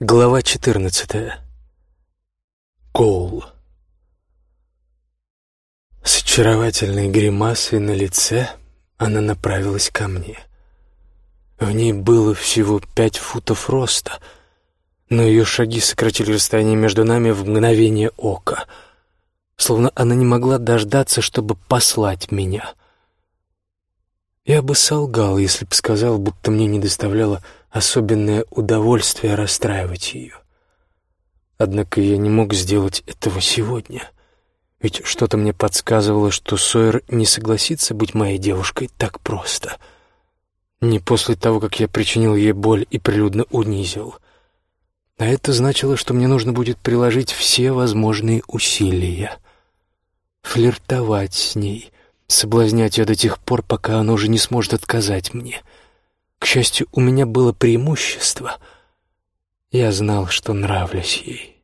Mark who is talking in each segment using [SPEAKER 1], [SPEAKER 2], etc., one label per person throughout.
[SPEAKER 1] Глава 14. Коул. С очаровательной гримасой на лице она направилась ко мне. В ней было всего пять футов роста, но ее шаги сократили расстояние между нами в мгновение ока, словно она не могла дождаться, чтобы послать меня. Я бы солгал, если бы сказал, будто мне не доставляло особенное удовольствие расстраивать ее. Однако я не мог сделать этого сегодня, ведь что-то мне подсказывало, что Сойер не согласится быть моей девушкой так просто. Не после того, как я причинил ей боль и прилюдно унизил. А это значило, что мне нужно будет приложить все возможные усилия. Флиртовать с ней, соблазнять ее до тех пор, пока она уже не сможет отказать мне — к счастью, у меня было преимущество. Я знал, что нравлюсь ей.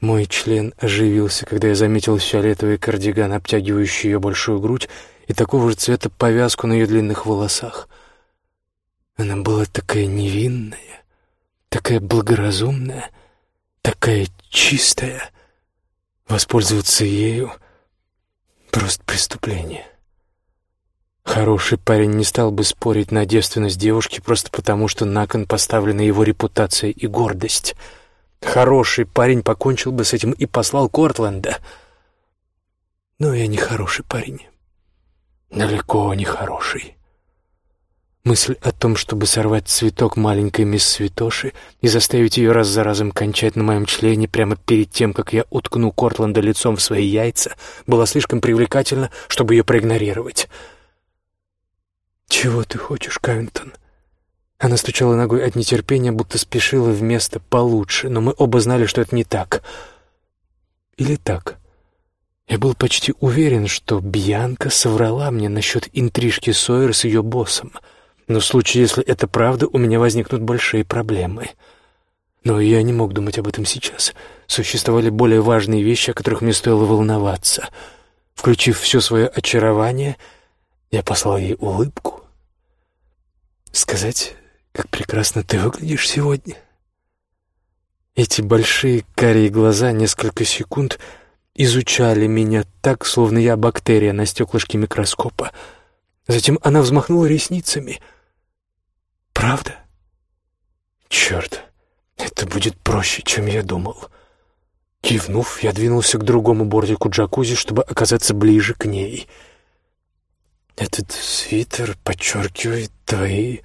[SPEAKER 1] Мой член оживился, когда я заметил фиолетовый кардиган, обтягивающий ее большую грудь, и такого же цвета повязку на ее длинных волосах. Она была такая невинная, такая благоразумная, такая чистая. Воспользоваться ею — просто преступление. Хороший парень не стал бы спорить на девственность девушки просто потому, что на кон поставлена его репутация и гордость. Хороший парень покончил бы с этим и послал Кортленда. Но я не хороший парень. Далеко не хороший. Мысль о том, чтобы сорвать цветок маленькой мисс Святоши и заставить ее раз за разом кончать на моем члене прямо перед тем, как я уткну Кортленда лицом в свои яйца, была слишком привлекательна, чтобы ее проигнорировать. «Чего ты хочешь, Кавинтон?» Она стучала ногой от нетерпения, будто спешила в место получше, но мы оба знали, что это не так. Или так? Я был почти уверен, что Бьянка соврала мне насчет интрижки Сойер с ее боссом. Но в случае, если это правда, у меня возникнут большие проблемы. Но я не мог думать об этом сейчас. Существовали более важные вещи, о которых мне стоило волноваться. Включив все свое очарование — я послал ей улыбку. Сказать, как прекрасно ты выглядишь сегодня. Эти большие карие глаза несколько секунд изучали меня так, словно я бактерия на стеклышке микроскопа. Затем она взмахнула ресницами. «Правда?» «Черт, это будет проще, чем я думал». Кивнув, я двинулся к другому бортику джакузи, чтобы оказаться ближе к ней — этот свитер подчеркивает твои...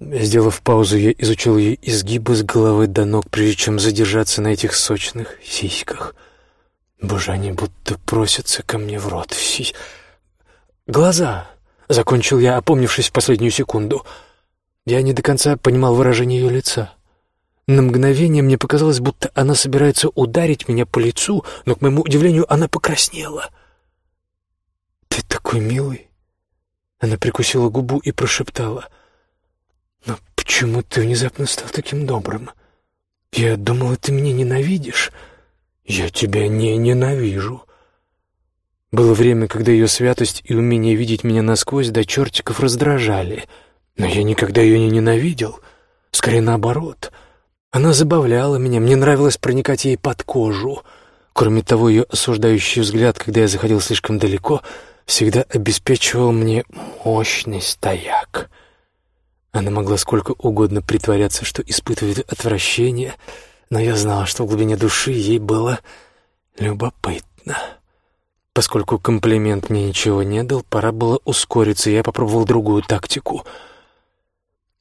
[SPEAKER 1] Сделав паузу, я изучил ее изгибы с головы до ног, прежде чем задержаться на этих сочных сиськах. Боже, они будто просятся ко мне в рот. Си... Глаза! Закончил я, опомнившись в последнюю секунду. Я не до конца понимал выражение ее лица. На мгновение мне показалось, будто она собирается ударить меня по лицу, но, к моему удивлению, она покраснела — «Ты такой милый!» Она прикусила губу и прошептала. «Но почему ты внезапно стал таким добрым? Я думала, ты меня ненавидишь. Я тебя не ненавижу». Было время, когда ее святость и умение видеть меня насквозь до чертиков раздражали. Но я никогда ее не ненавидел. Скорее наоборот. Она забавляла меня, мне нравилось проникать ей под кожу. Кроме того, ее осуждающий взгляд, когда я заходил слишком далеко — всегда обеспечивал мне мощный стояк. Она могла сколько угодно притворяться, что испытывает отвращение, но я знала, что в глубине души ей было любопытно. Поскольку комплимент мне ничего не дал, пора было ускориться, я попробовал другую тактику.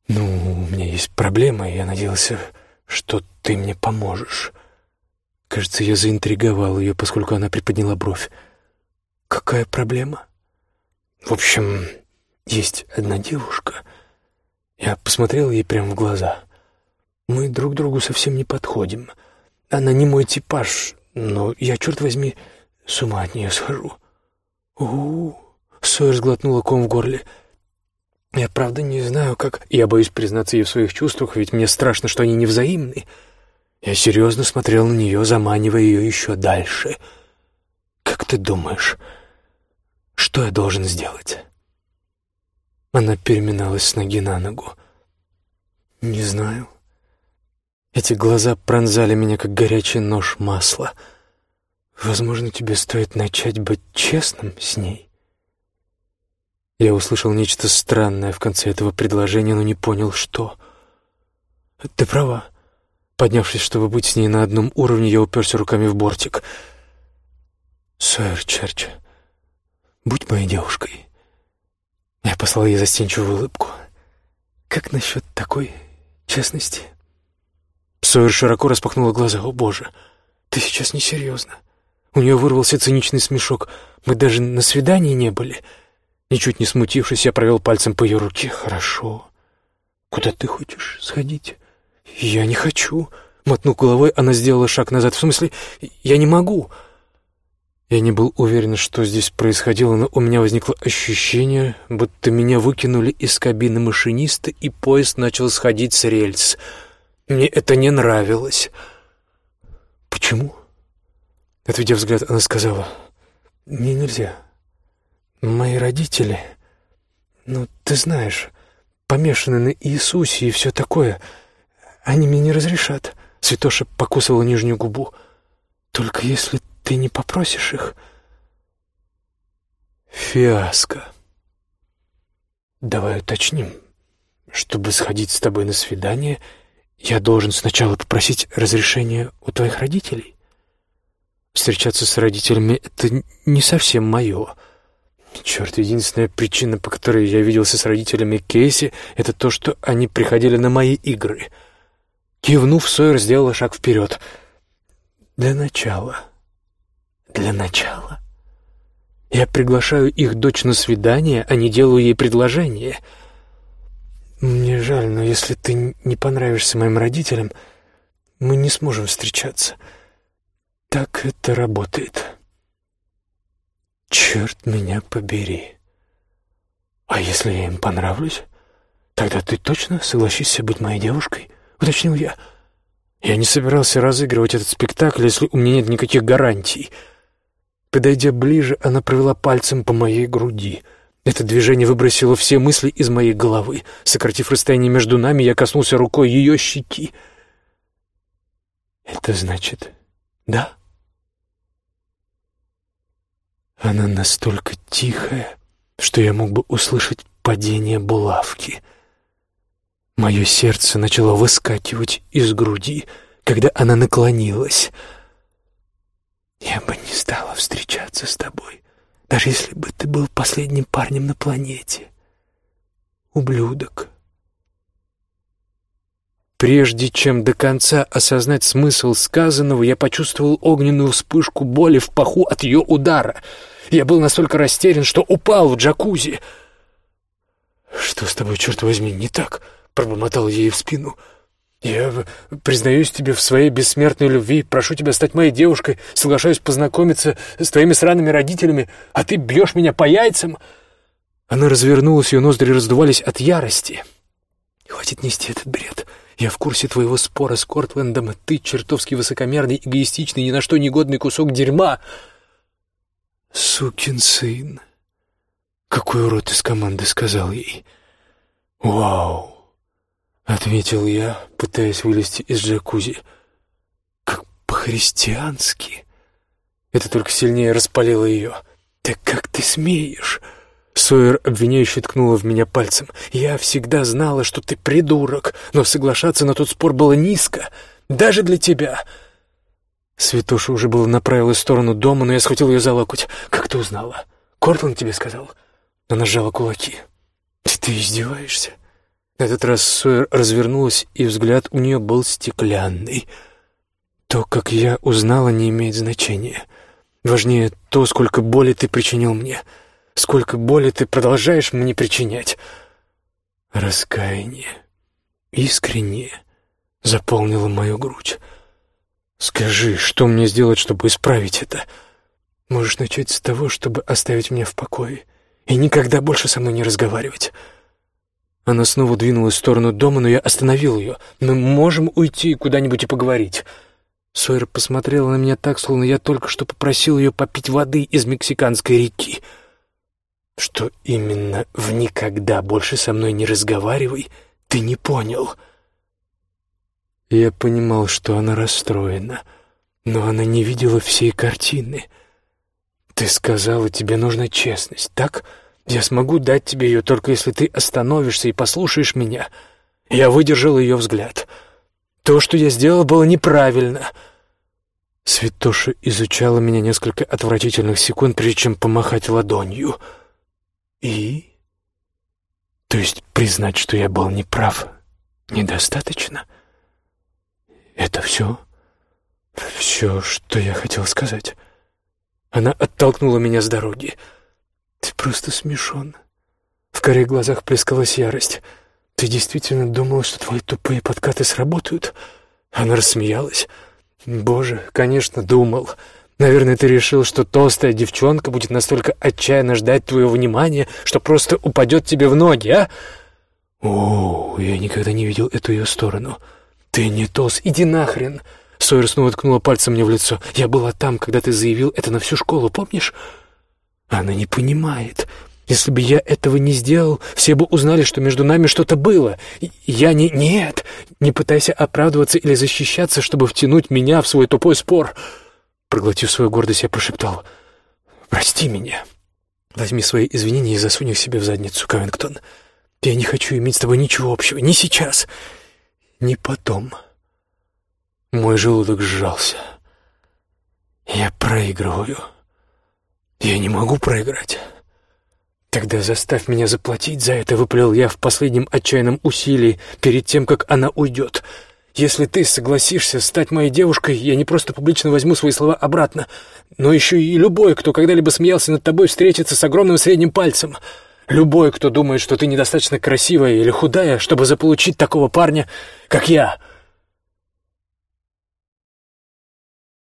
[SPEAKER 1] «Ну, у меня есть проблема, и я надеялся, что ты мне поможешь». Кажется, я заинтриговал ее, поскольку она приподняла бровь. «Какая проблема?» «В общем, есть одна девушка. Я посмотрел ей прямо в глаза. Мы друг другу совсем не подходим. Она не мой типаж, но я, черт возьми, с ума от нее схожу». «У-у-у!» — Сойер сглотнула ком в горле. «Я правда не знаю, как...» Я боюсь признаться ей в своих чувствах, ведь мне страшно, что они невзаимны. Я серьезно смотрел на нее, заманивая ее еще дальше. «Как ты думаешь...» Что я должен сделать?» Она переминалась с ноги на ногу. «Не знаю. Эти глаза пронзали меня, как горячий нож масла. Возможно, тебе стоит начать быть честным с ней. Я услышал нечто странное в конце этого предложения, но не понял, что. Ты права. Поднявшись, чтобы быть с ней на одном уровне, я уперся руками в бортик. Сойер Черч, будь моей девушкой. Я послал ей застенчивую улыбку. Как насчет такой честности? Сойер широко распахнула глаза. «О, Боже, ты сейчас несерьезно». У нее вырвался циничный смешок. «Мы даже на свидании не были». Ничуть не смутившись, я провел пальцем по ее руке. «Хорошо. Куда ты хочешь сходить?» «Я не хочу». Мотнув головой, она сделала шаг назад. «В смысле, я не могу». Я не был уверен, что здесь происходило, но у меня возникло ощущение, будто меня выкинули из кабины машиниста, и поезд начал сходить с рельс. Мне это не нравилось. «Почему?» Отведя взгляд, она сказала, «Мне нельзя. Мои родители, ну, ты знаешь, помешаны на Иисусе и все такое. Они мне не разрешат». Святоша покусывала нижнюю губу. «Только если ты не попросишь их?» «Фиаско. Давай уточним. Чтобы сходить с тобой на свидание, я должен сначала попросить разрешения у твоих родителей. Встречаться с родителями — это не совсем мое». Черт, единственная причина, по которой я виделся с родителями Кейси, это то, что они приходили на мои игры. Кивнув, Сойер сделала шаг вперед. Для начала для начала. Я приглашаю их дочь на свидание, а не делаю ей предложение. Мне жаль, но если ты не понравишься моим родителям, мы не сможем встречаться. Так это работает. Черт меня побери. А если я им понравлюсь, тогда ты точно согласишься быть моей девушкой? Уточнил я. Я не собирался разыгрывать этот спектакль, если у меня нет никаких гарантий — Подойдя ближе, она провела пальцем по моей груди. Это движение выбросило все мысли из моей головы. Сократив расстояние между нами, я коснулся рукой ее щеки. «Это значит, да?» Она настолько тихая, что я мог бы услышать падение булавки. Мое сердце начало выскакивать из груди, когда она наклонилась — я бы не стала встречаться с тобой, даже если бы ты был последним парнем на планете. Ублюдок. Прежде чем до конца осознать смысл сказанного, я почувствовал огненную вспышку боли в паху от ее удара. Я был настолько растерян, что упал в джакузи. «Что с тобой, черт возьми, не так?» — пробормотал ей в спину. «Я признаюсь тебе в своей бессмертной любви, прошу тебя стать моей девушкой, соглашаюсь познакомиться с твоими сраными родителями, а ты бьешь меня по яйцам!» Она развернулась, ее ноздри раздувались от ярости. «Хватит нести этот бред. Я в курсе твоего спора с Кортлендом, ты чертовски высокомерный, эгоистичный, ни на что негодный кусок дерьма!» «Сукин сын!» Какой урод из команды сказал ей. «Вау!» — ответил я, пытаясь вылезти из джакузи. «Как по-христиански!» Это только сильнее распалило ее. «Так как ты смеешь?» Сойер обвиняюще ткнула в меня пальцем. «Я всегда знала, что ты придурок, но соглашаться на тот спор было низко, даже для тебя». Святоша уже было направилась в сторону дома, но я схватил ее за локоть. «Как ты узнала? Кортланд тебе сказал?» Она сжала кулаки. «Ты издеваешься?» Этот раз Сойер развернулась, и взгляд у нее был стеклянный. То, как я узнала, не имеет значения. Важнее то, сколько боли ты причинил мне, сколько боли ты продолжаешь мне причинять. Раскаяние, искреннее, заполнило мою грудь. Скажи, что мне сделать, чтобы исправить это? Можешь начать с того, чтобы оставить меня в покое и никогда больше со мной не разговаривать. Она снова двинулась в сторону дома, но я остановил ее. «Мы можем уйти куда-нибудь и поговорить». Сойер посмотрела на меня так, словно я только что попросил ее попить воды из мексиканской реки. «Что именно в «никогда больше со мной не разговаривай» ты не понял?» Я понимал, что она расстроена, но она не видела всей картины. «Ты сказала, тебе нужна честность, так? Я смогу дать тебе ее, только если ты остановишься и послушаешь меня». Я выдержал ее взгляд. То, что я сделал, было неправильно. Святоша изучала меня несколько отвратительных секунд, прежде чем помахать ладонью. И... То есть признать, что я был неправ, недостаточно? Это все? Все, что я хотел сказать. Она оттолкнула меня с дороги. Ты просто смешон. В коре глазах плескалась ярость. Ты действительно думала, что твои тупые подкаты сработают? Она рассмеялась. Боже, конечно, думал. Наверное, ты решил, что толстая девчонка будет настолько отчаянно ждать твоего внимания, что просто упадет тебе в ноги, а? О, я никогда не видел эту ее сторону. Ты не толст, иди нахрен. Сойер снова ткнула пальцем мне в лицо. Я была там, когда ты заявил это на всю школу, помнишь? Она не понимает. Если бы я этого не сделал, все бы узнали, что между нами что-то было. Я не... Нет! Не пытайся оправдываться или защищаться, чтобы втянуть меня в свой тупой спор. Проглотив свою гордость, я прошептал. «Прости меня. Возьми свои извинения и засунь их себе в задницу, Ковингтон. Я не хочу иметь с тобой ничего общего. Ни сейчас, ни потом». Мой желудок сжался. Я проигрываю. Я не могу проиграть. «Тогда заставь меня заплатить за это», — выплел я в последнем отчаянном усилии перед тем, как она уйдет. «Если ты согласишься стать моей девушкой, я не просто публично возьму свои слова обратно, но еще и любой, кто когда-либо смеялся над тобой, встретится с огромным средним пальцем. Любой, кто думает, что ты недостаточно красивая или худая, чтобы заполучить такого парня, как я».